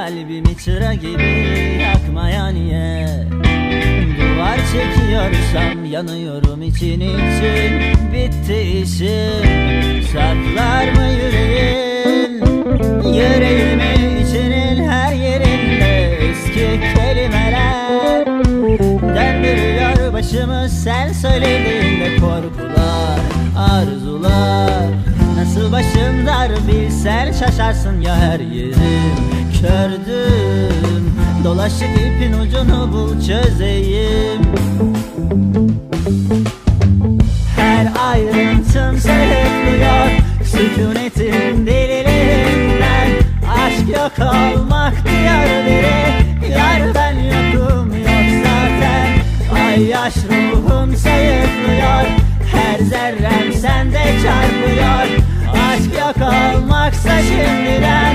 Kalbimi çıra gibi yakmaya niye Duvar çekiyorsam yanıyorum için için. Bitti işim Saklar mı yüreğin? Yüreğimi içinin her yerinde Eski kelimeler. Döndürüyor başımı sen söylediğinde korkular Arzular. Nasıl başım dar bilsen şaşarsın ya her yerim Kördüm Dolaşık ipin ucunu bul çözeyim. Her ayrıntım sayıklıyor Sükunetin deliliğinden Aşk yok olmak diyor biri. Yar ben yokum yok zaten. Ay yaş ruhum sayıklıyor. Her zerrem sende çarpıyor. Aşk yok olmaksa şimdiden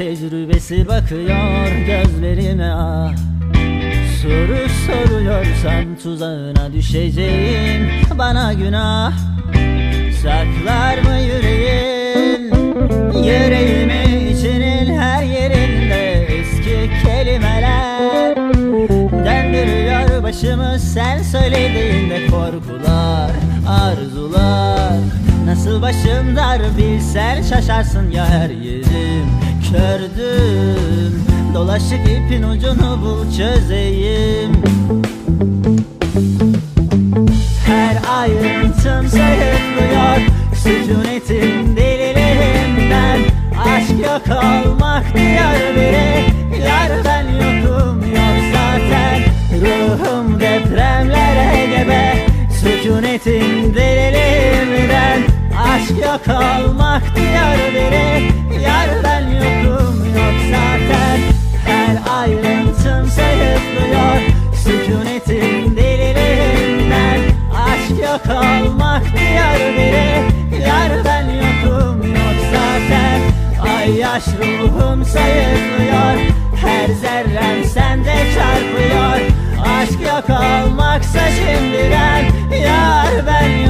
tecrübesi bakıyor gözlerime. Soru soruyorsan tuzağına düşeceğim. Bana günah Saklar mı yüreğin? Yüreğimi içinin her yerinde eski kelimeler Döndürüyor başımı. Sen söylediğinde korkular Arzular. Nasıl başım dar bilsen şaşarsın ya her yerim Kördüm Dolaşık ipin ucunu bul çözeyim. Her ayrıntım sayıklıyor Sükunetin deliliğinden Aşk yok olmak diyor biri. Yar ben yokum yok zaten. Ruhum depremlere gebe. Sükunetin deliliğinden Aşk yok olmak diyor biri. Yar ben yok olmak diyor biri Yar ben yokum yok zaten Ay yaş ruhum sayılıyor Her zerrem sende çarpıyor. Aşk yok olmaksa şimdiden Yar ben yok